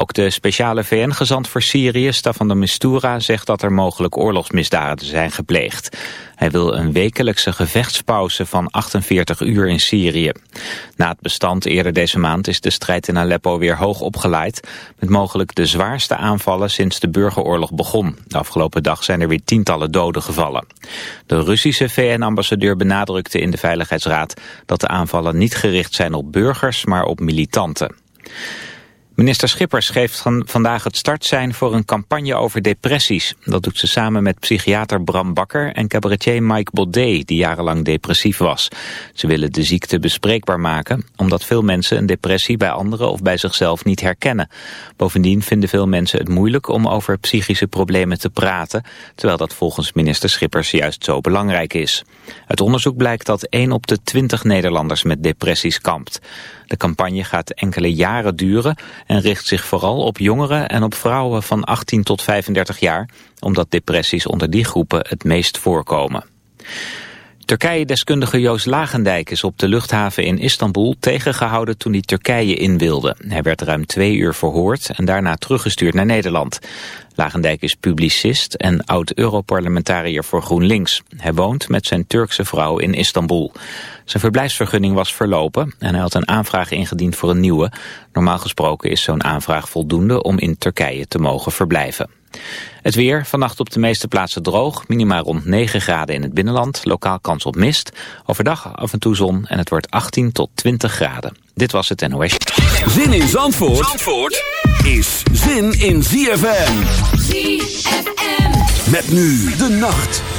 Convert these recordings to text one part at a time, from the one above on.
Ook de speciale VN-gezant voor Syrië, Staffan de Mistura, zegt dat er mogelijk oorlogsmisdaden zijn gepleegd. Hij wil een wekelijkse gevechtspauze van 48 uur in Syrië. Na het bestand eerder deze maand is de strijd in Aleppo weer hoog opgeleid... met mogelijk de zwaarste aanvallen sinds de burgeroorlog begon. De afgelopen dag zijn er weer tientallen doden gevallen. De Russische VN-ambassadeur benadrukte in de Veiligheidsraad... dat de aanvallen niet gericht zijn op burgers, maar op militanten. Minister Schippers geeft vandaag het startsein voor een campagne over depressies. Dat doet ze samen met psychiater Bram Bakker en cabaretier Mike Baudet, die jarenlang depressief was. Ze willen de ziekte bespreekbaar maken, omdat veel mensen een depressie bij anderen of bij zichzelf niet herkennen. Bovendien vinden veel mensen het moeilijk om over psychische problemen te praten, terwijl dat volgens minister Schippers juist zo belangrijk is. Uit onderzoek blijkt dat 1 op de 20 Nederlanders met depressies kampt. De campagne gaat enkele jaren duren en richt zich vooral op jongeren en op vrouwen van 18 tot 35 jaar, omdat depressies onder die groepen het meest voorkomen. Turkije-deskundige Joost Lagendijk is op de luchthaven in Istanbul tegengehouden toen hij Turkije in wilde. Hij werd ruim twee uur verhoord en daarna teruggestuurd naar Nederland. Lagendijk is publicist en oud-Europarlementariër voor GroenLinks. Hij woont met zijn Turkse vrouw in Istanbul. Zijn verblijfsvergunning was verlopen en hij had een aanvraag ingediend voor een nieuwe. Normaal gesproken is zo'n aanvraag voldoende om in Turkije te mogen verblijven. Het weer, vannacht op de meeste plaatsen droog, minimaal rond 9 graden in het binnenland, lokaal kans op mist. Overdag af en toe zon en het wordt 18 tot 20 graden. Dit was het NOS. Zin in Zandvoort, Zandvoort is zin in ZFM. ZFM. Met nu de nacht.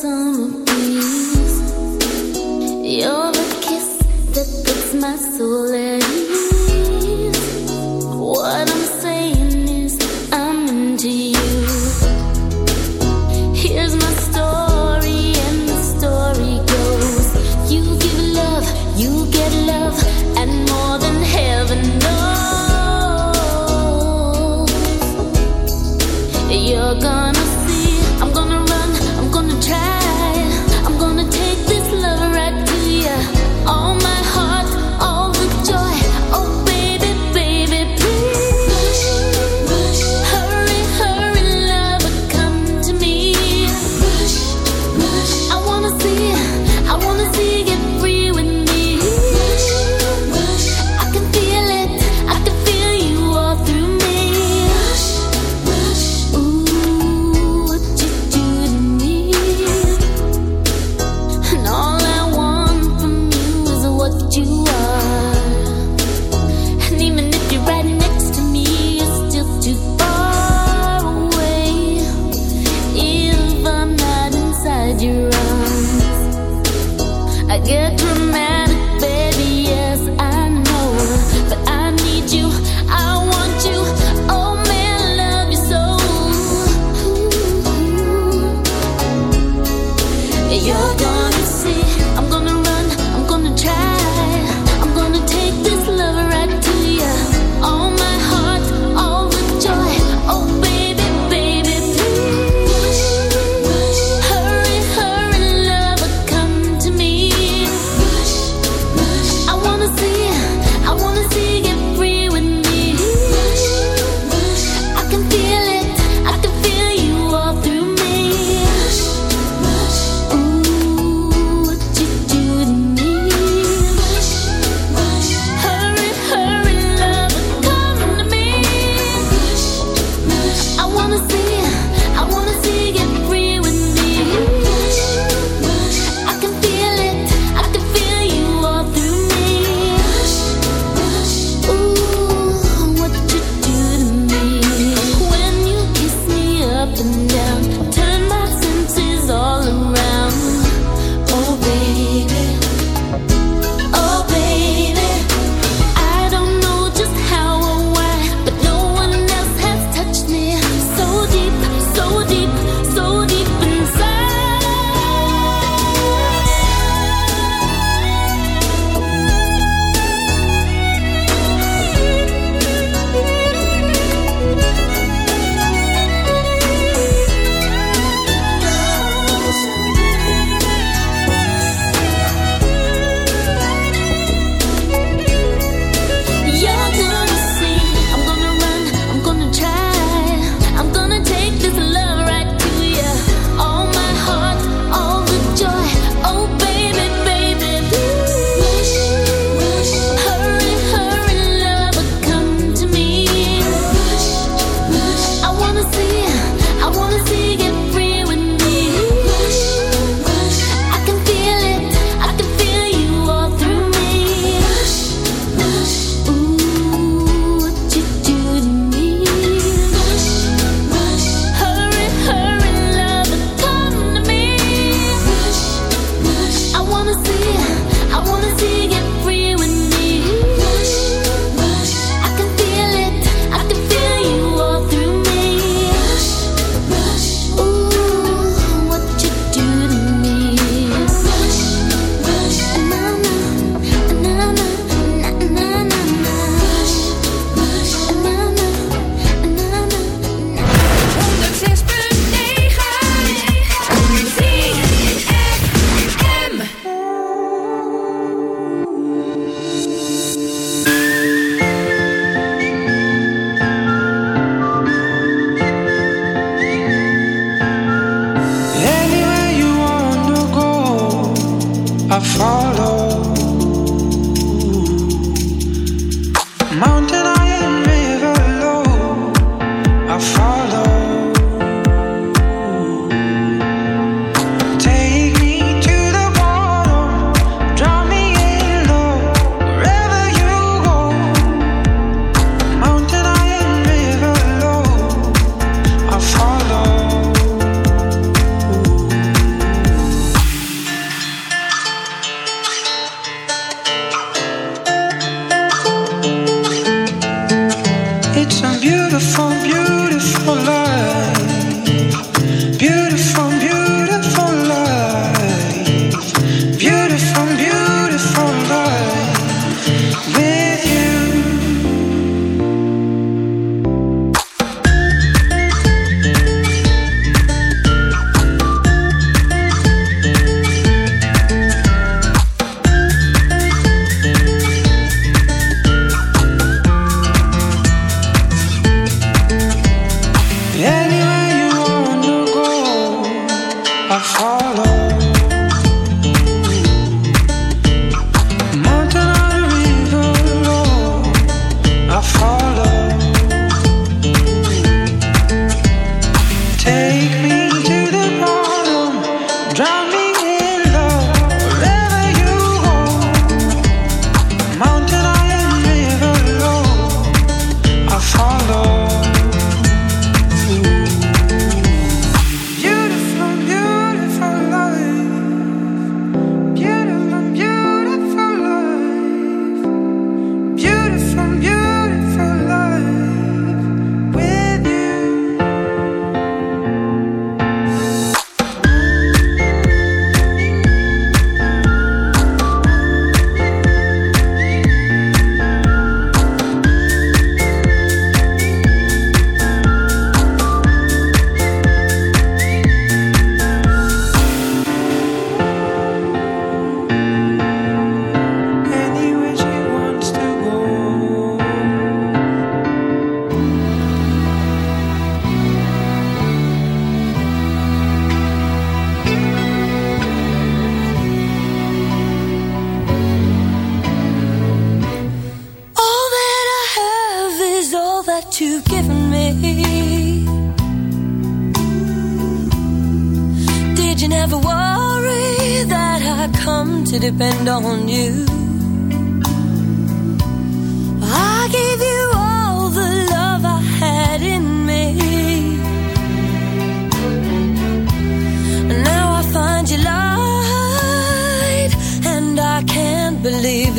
summer breeze. You're the kiss that puts my soul at ease.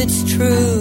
it's true.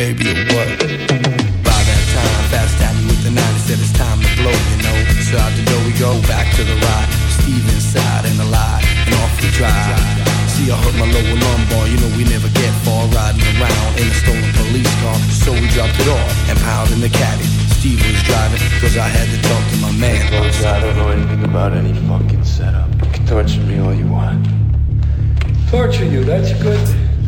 Baby, or what? By that time, fast at me with the 90 said it's time to blow, you know. So out the door we go, back to the ride. Steve inside and the lie, and off we drive. See, I hurt my lower lumbar, you know we never get far riding around in a stolen police car. So we dropped it off and piled in the caddy. Steve was driving, cause I had to talk to my man. Look, I don't know anything about any fucking setup. You can torture me all you want. Torture you, that's good,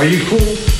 Are you cool?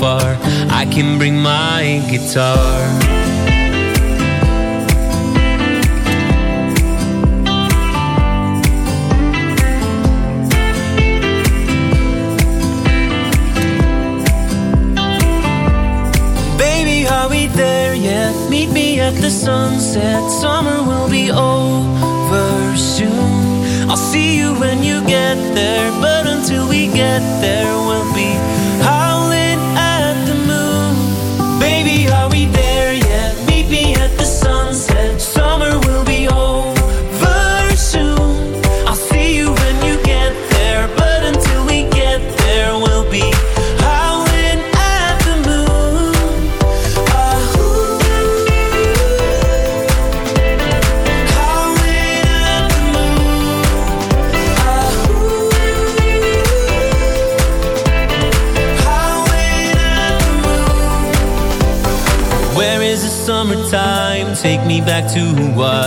far. I can bring my guitar. Meet me at the sunset. Summer will be over soon. I'll see you when you get there. But until we get there,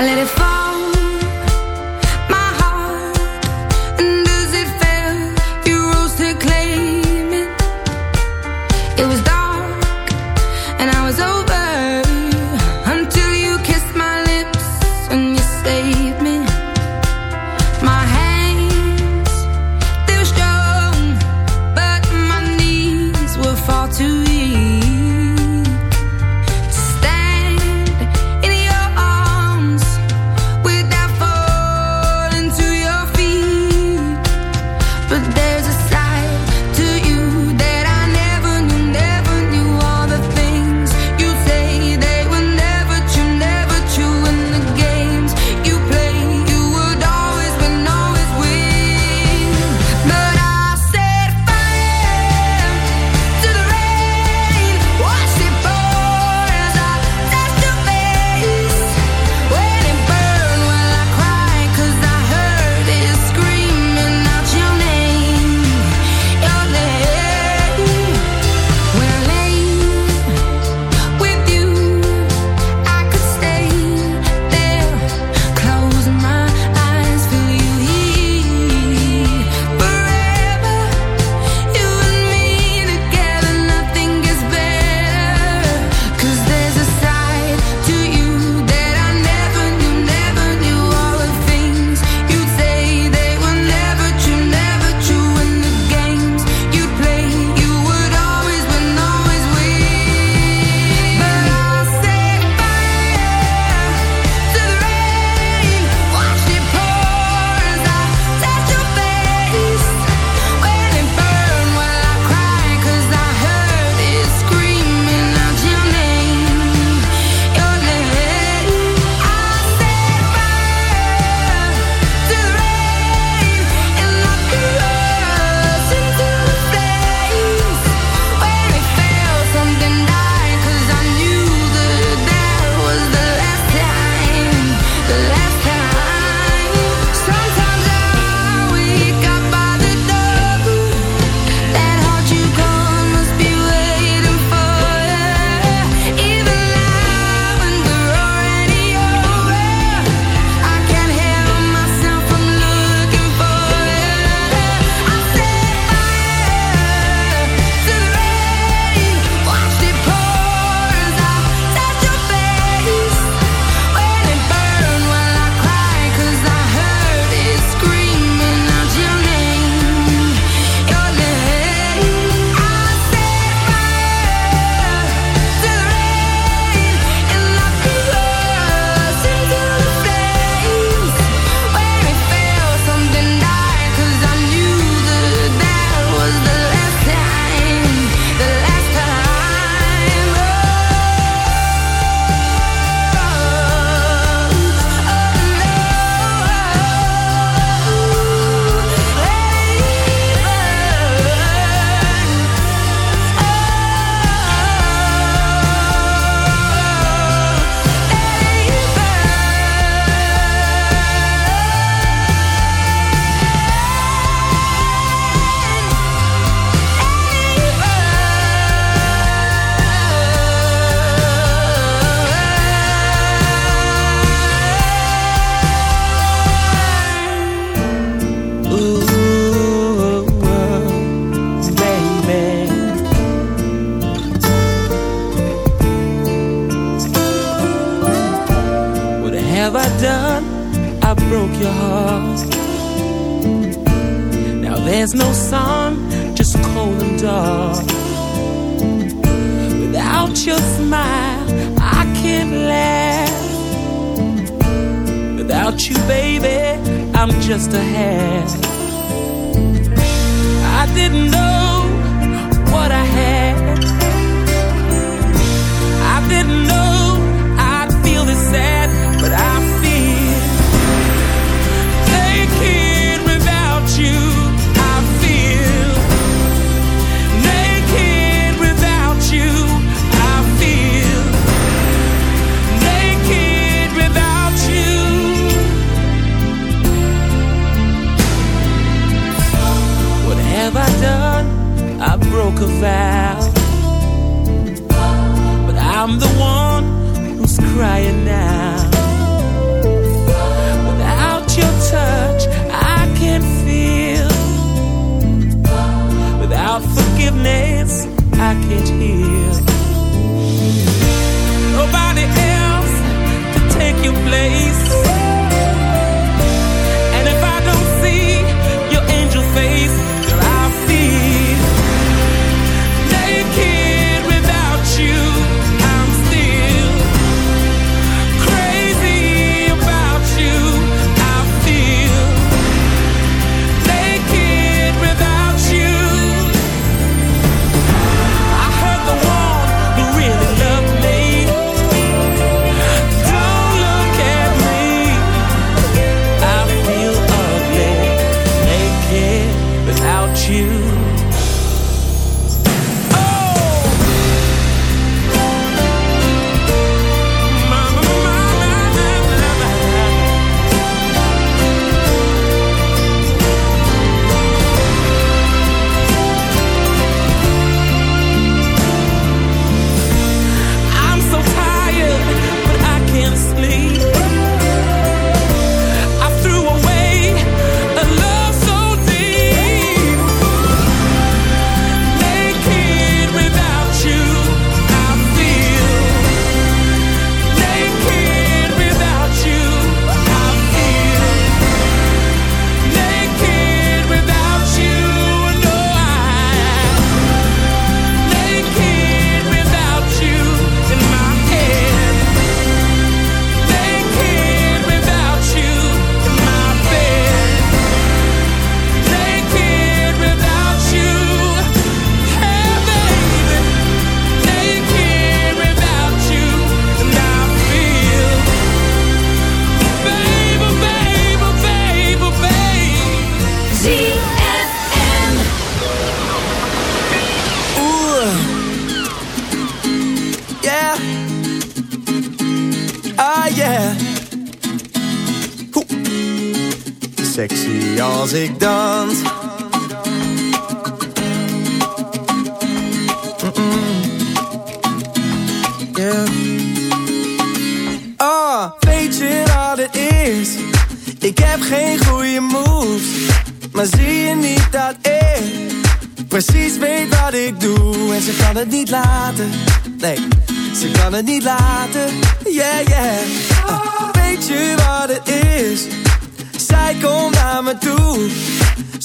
I let it fall.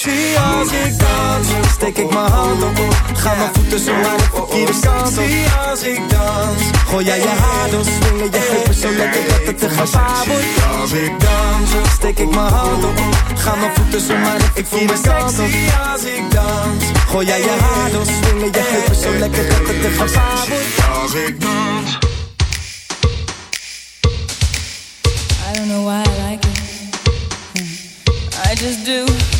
Sexy als ik dans. Steek ik mijn hand op, ga mijn voeten zo naar de verkeerde kant op. als ik dans. Gooi jij je haar door, swingen je heupen zo lekker dat het te gevaar wordt. Als ik dans, steek ik mijn hand op, ga mijn voeten zo naar de verkeerde kant op. als ik dans. Gooi jij je haar door, swingen je heupen zo lekker dat het te gevaar wordt. Als ik dans. I don't know why I like it. I just do.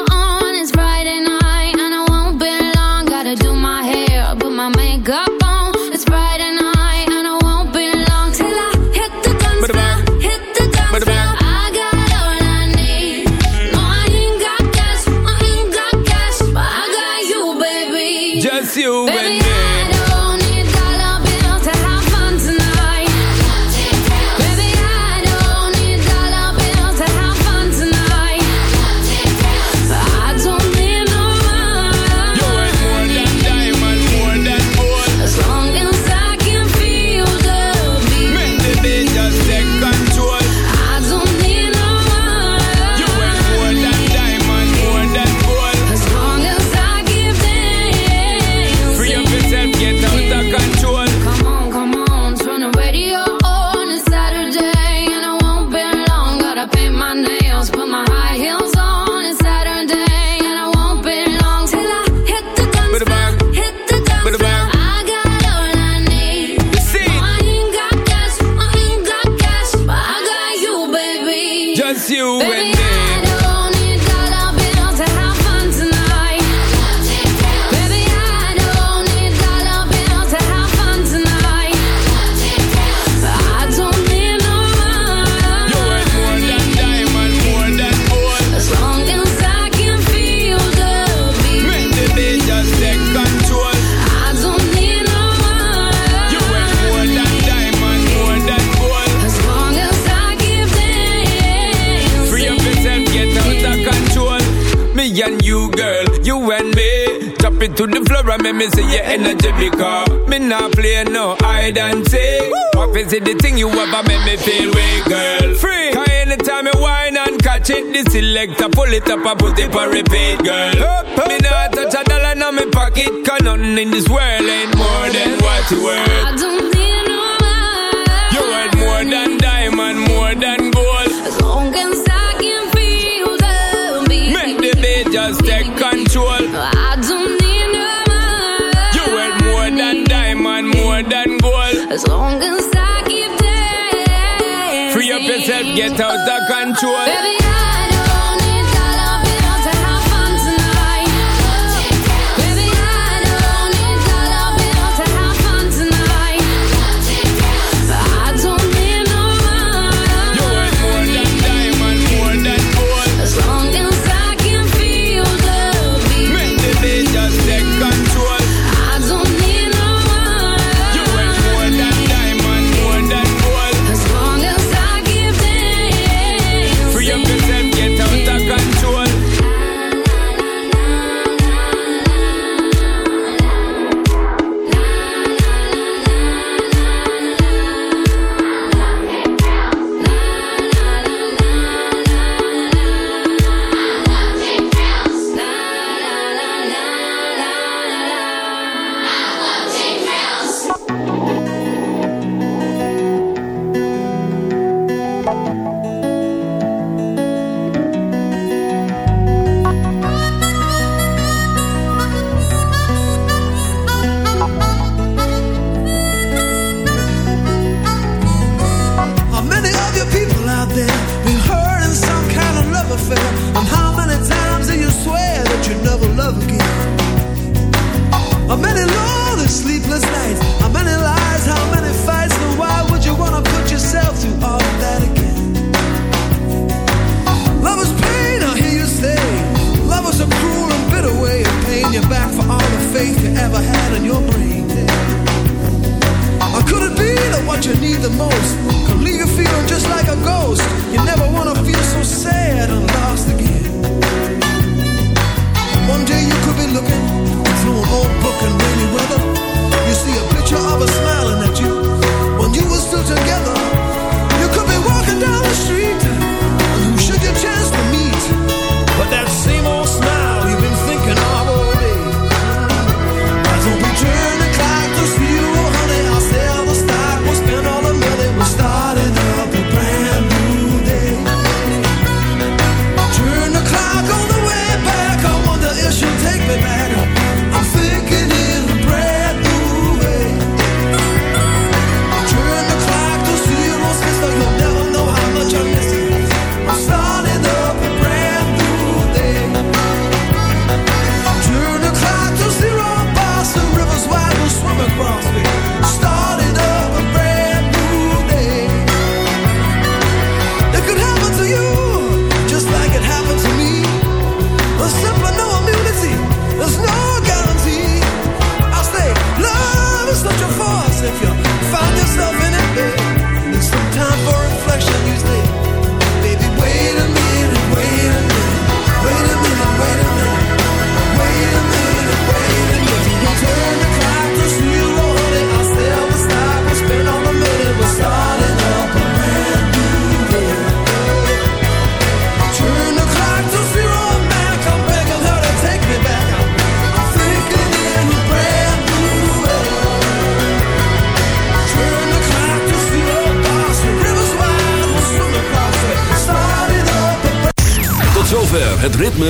Is the thing you ever make me feel way, girl. Free. Cause anytime you whine and catch it, this selector pull it up and put it